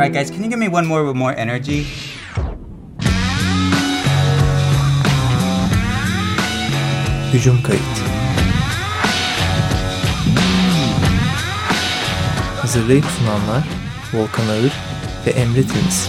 Alright guys, can you give me one more with more energy? Hücum. Hazırlayıp sunanlar Volkan Ağır ve Emre Temiz.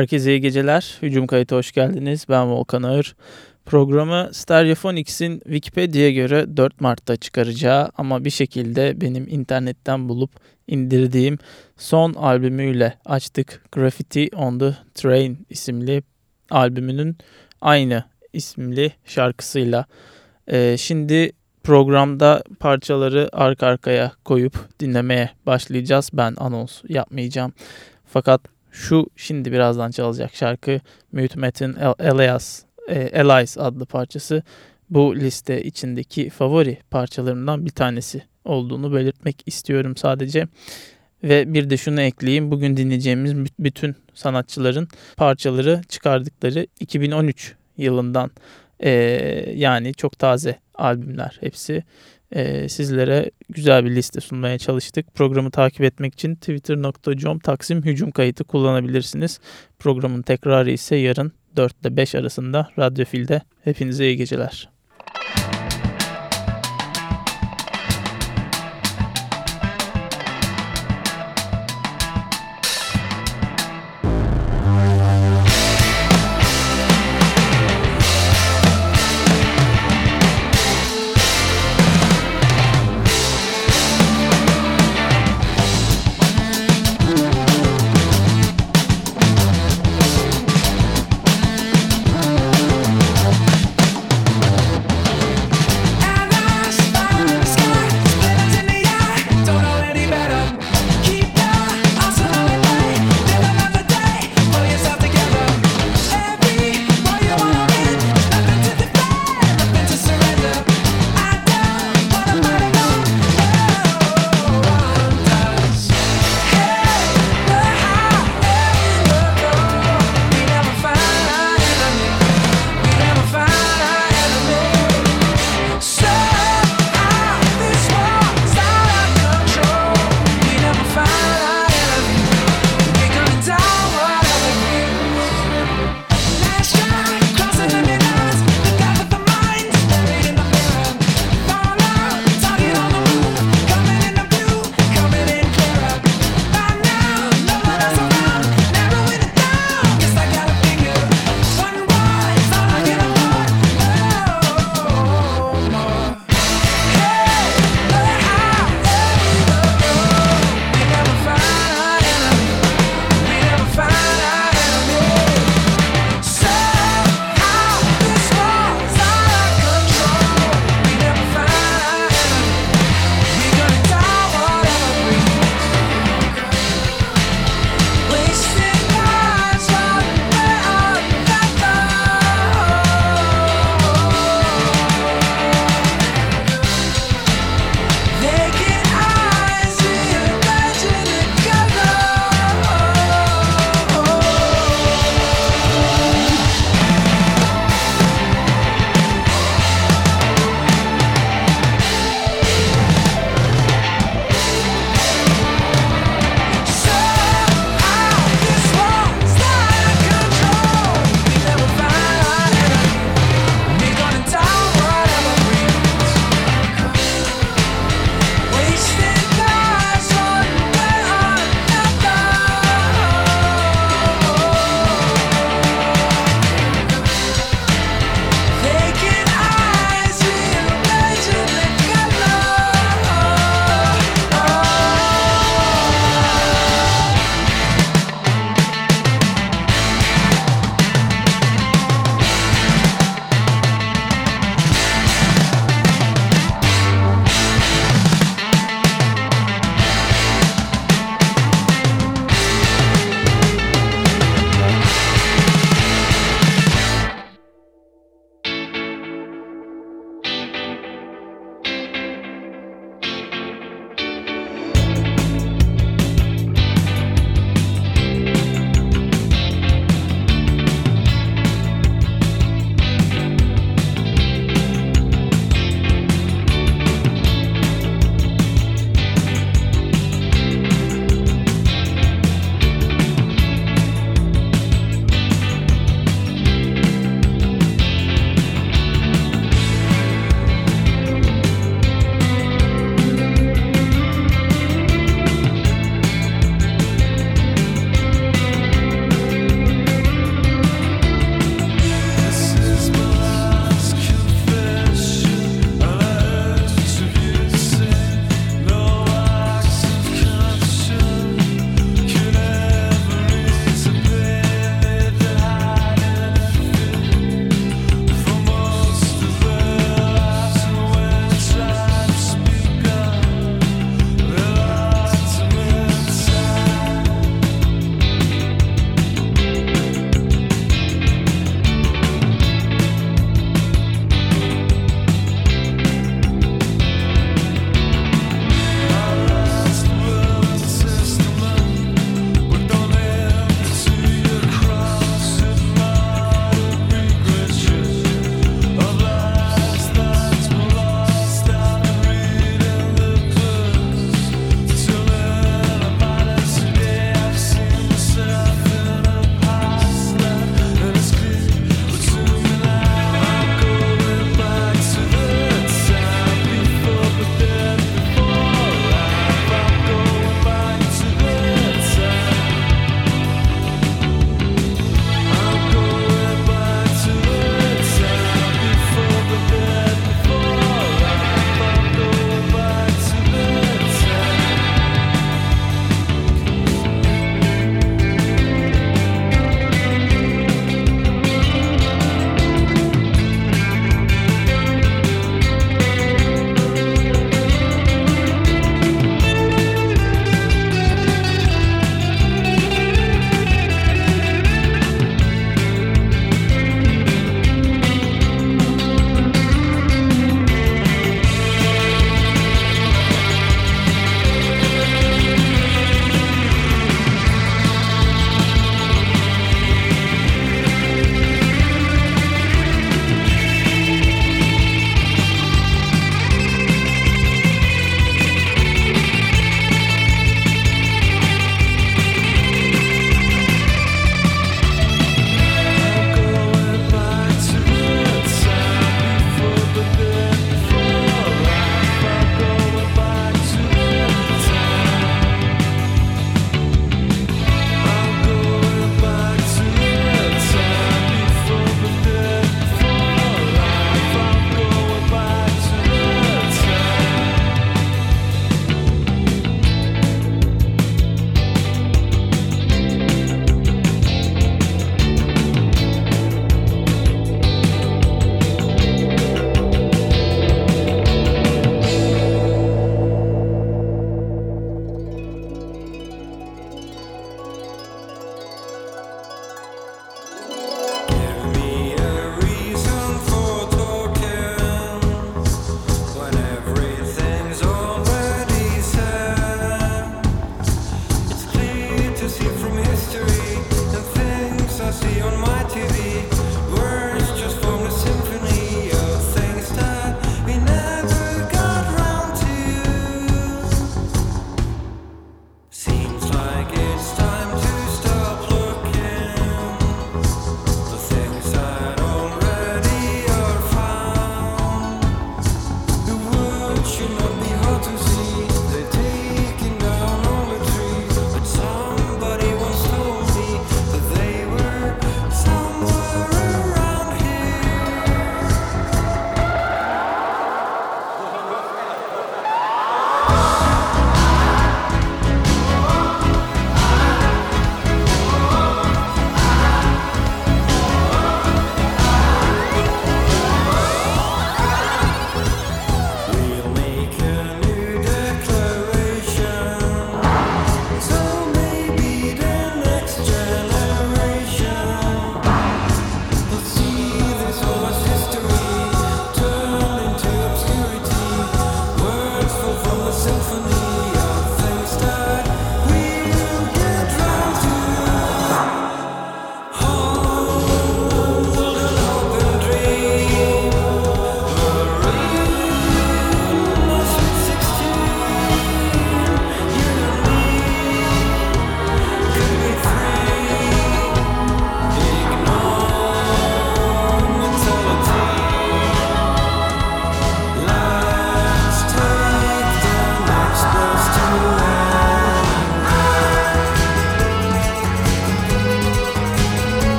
Herkese iyi geceler. Hücum kayıtı hoş geldiniz. Ben Volkan Ağır. Programı Stereophonics'in Wikipedia'ya göre 4 Mart'ta çıkaracağı ama bir şekilde benim internetten bulup indirdiğim son albümüyle açtık. Graffiti on the Train isimli albümünün aynı isimli şarkısıyla. Ee, şimdi programda parçaları arka arkaya koyup dinlemeye başlayacağız. Ben anons yapmayacağım. Fakat şu şimdi birazdan çalacak şarkı Mute Metin Elias, e, Elias adlı parçası bu liste içindeki favori parçalarımdan bir tanesi olduğunu belirtmek istiyorum sadece. Ve bir de şunu ekleyeyim. Bugün dinleyeceğimiz bütün sanatçıların parçaları çıkardıkları 2013 yılından e, yani çok taze albümler hepsi. E, sizlere güzel bir liste sunmaya çalıştık. Programı takip etmek için twitter.com taksim hücum kayıtı kullanabilirsiniz. Programın tekrarı ise yarın 4 ile 5 arasında Radyofil'de. Hepinize iyi geceler.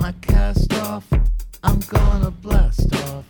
my cast off. I'm gonna blast off.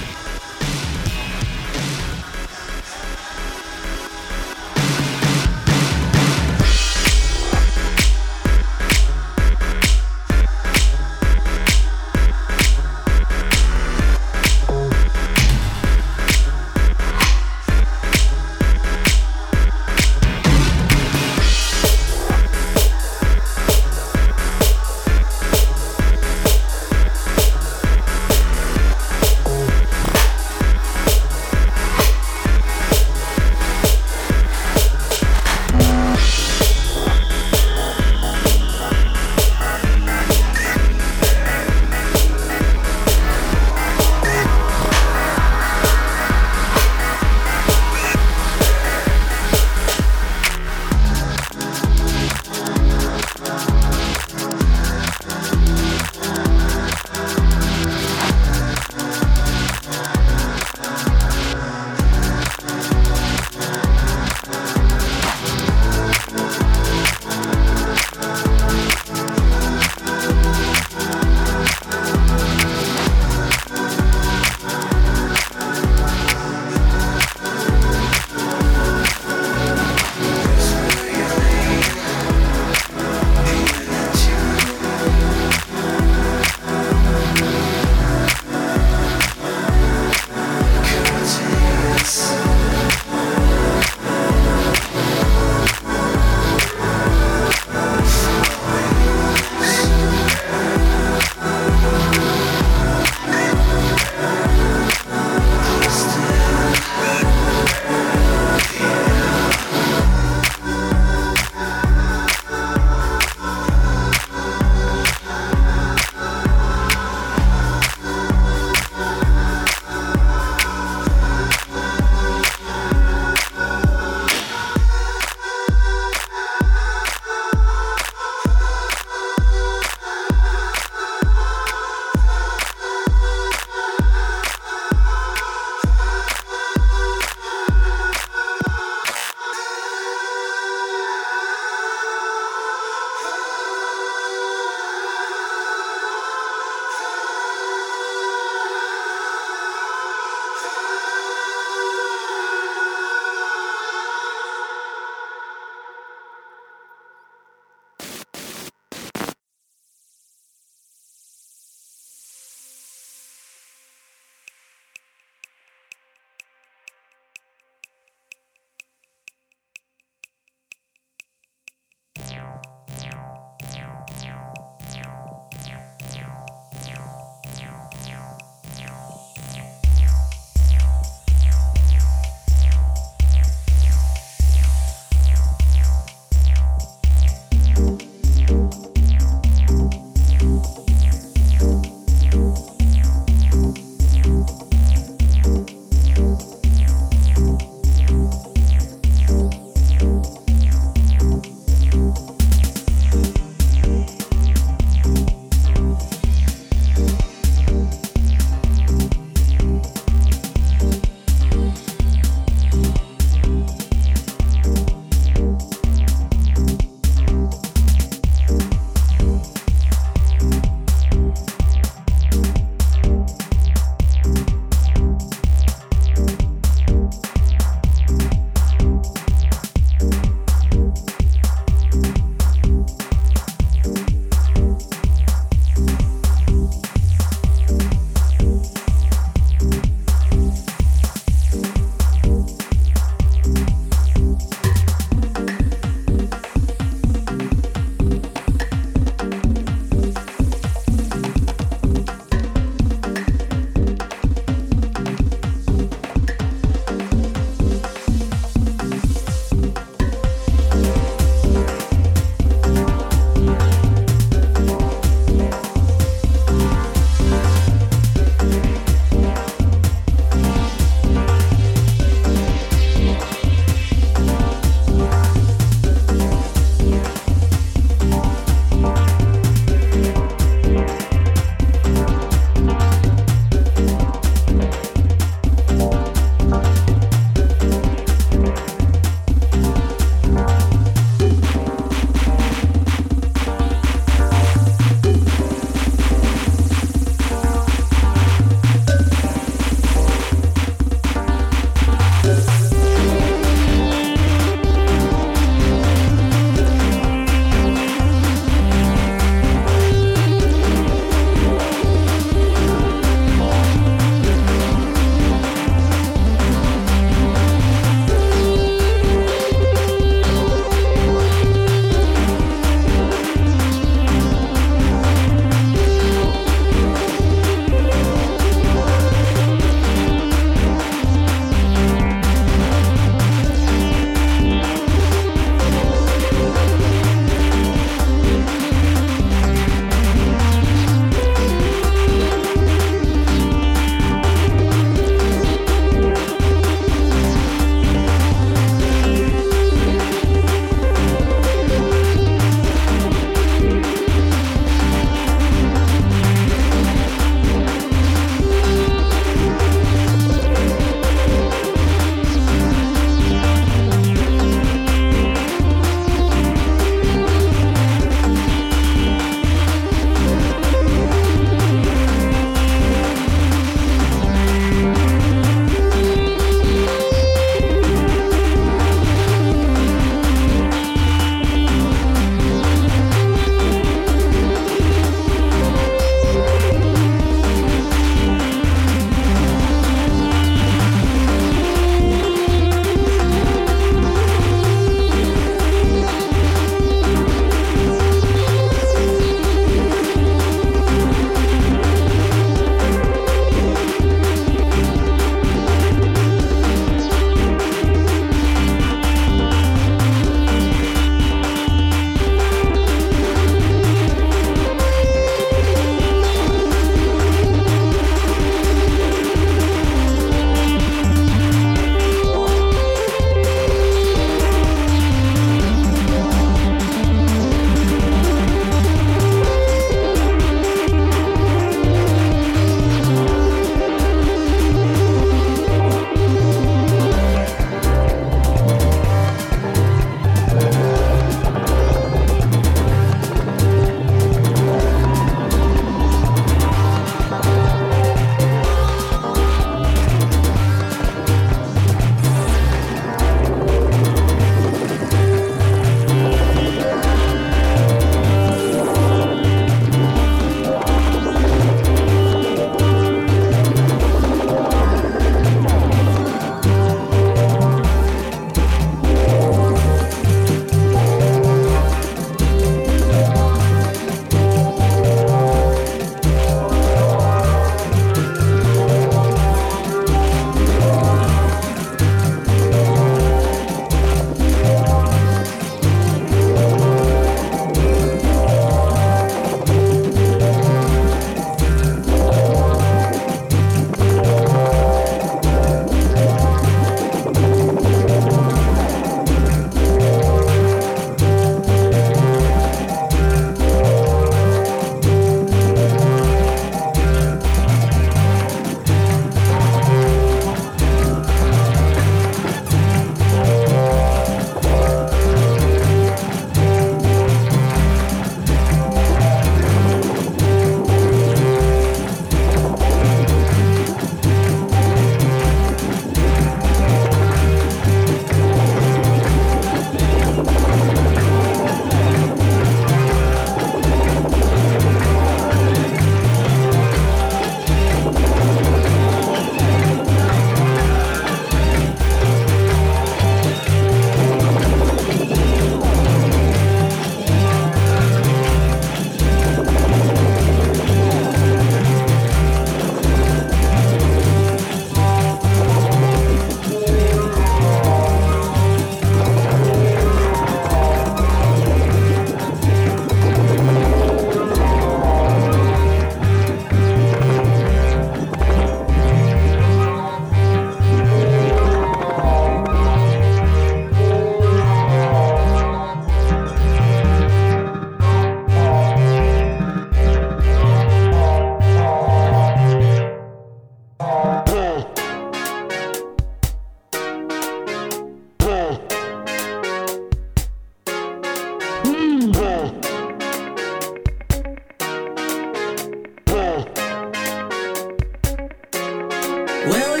Well,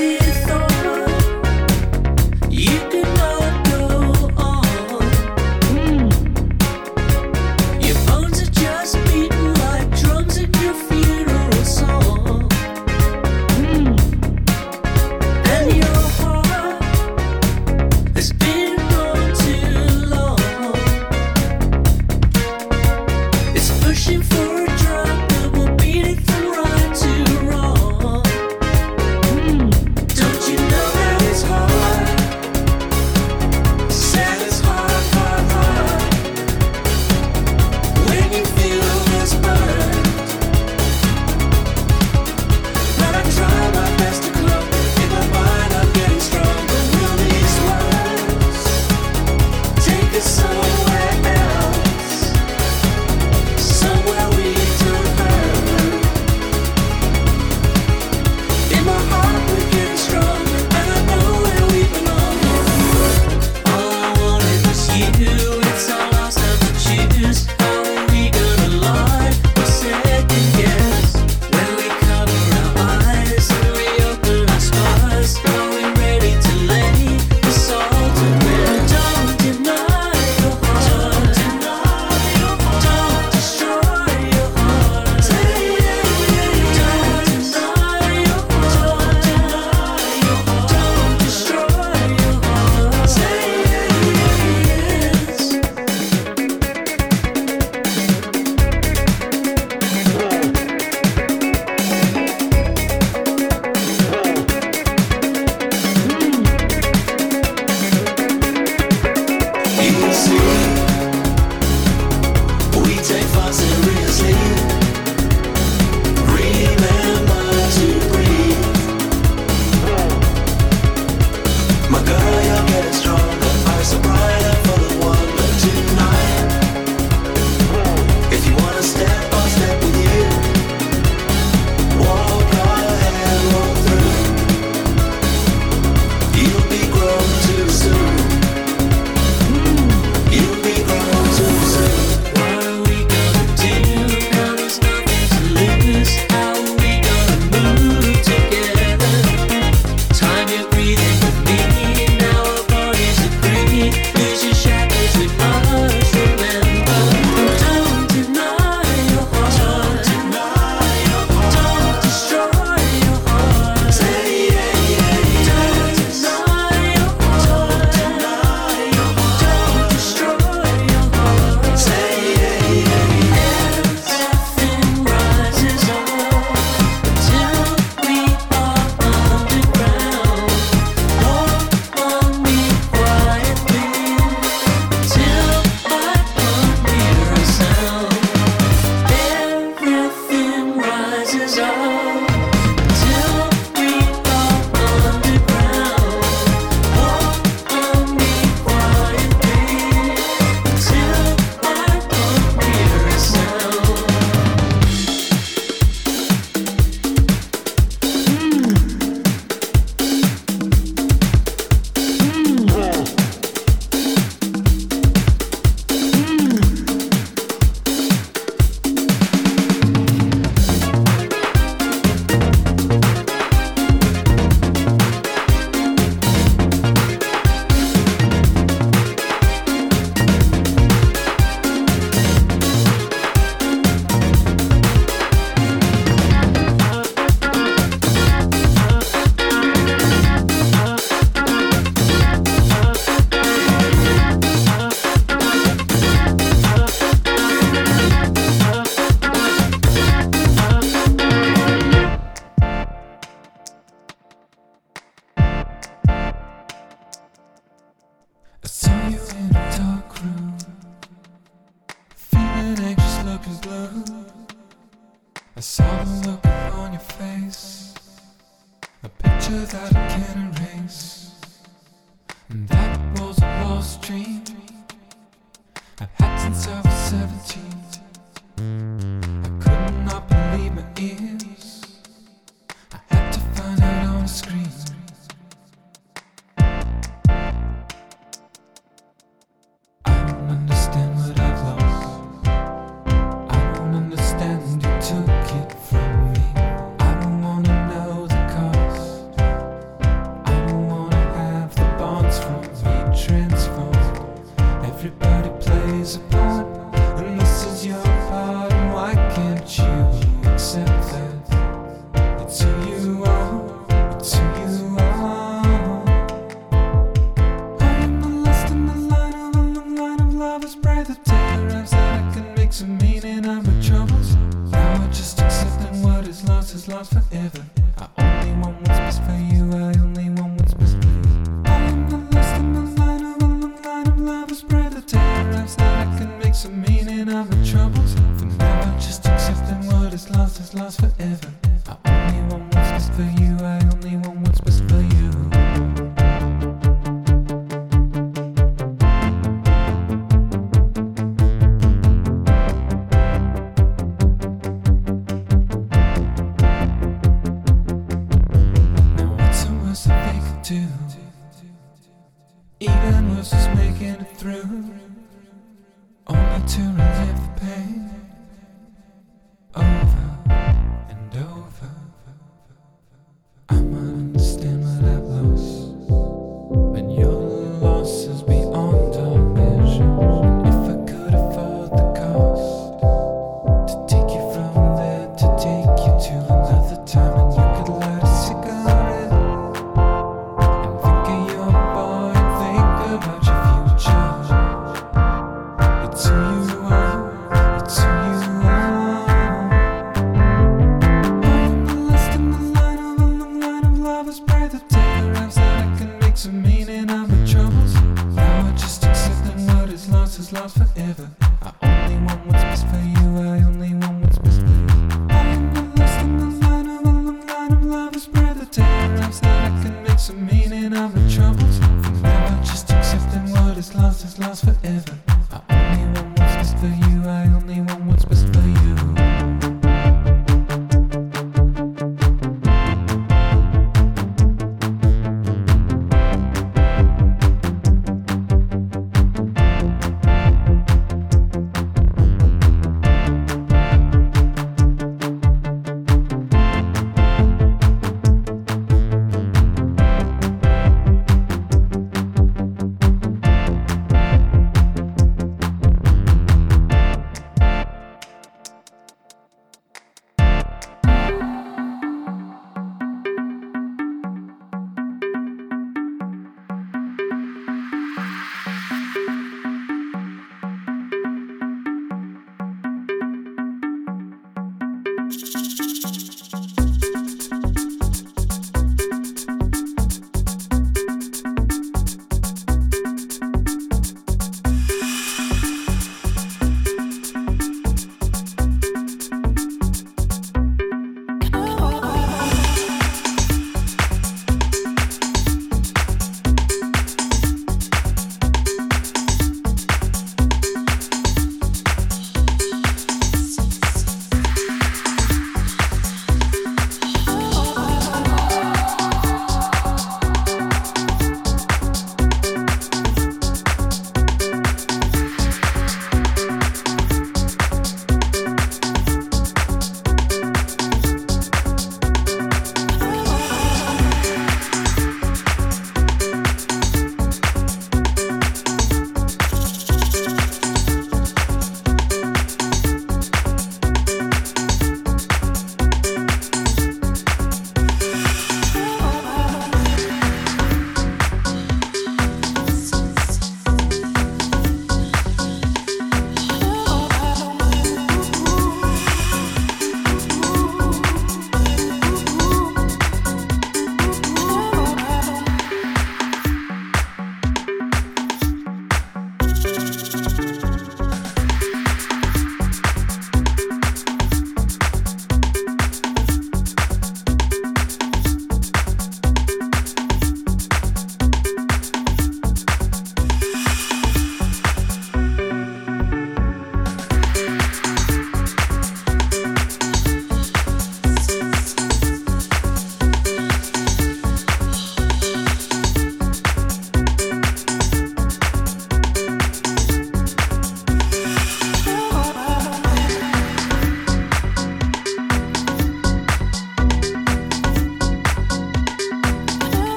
see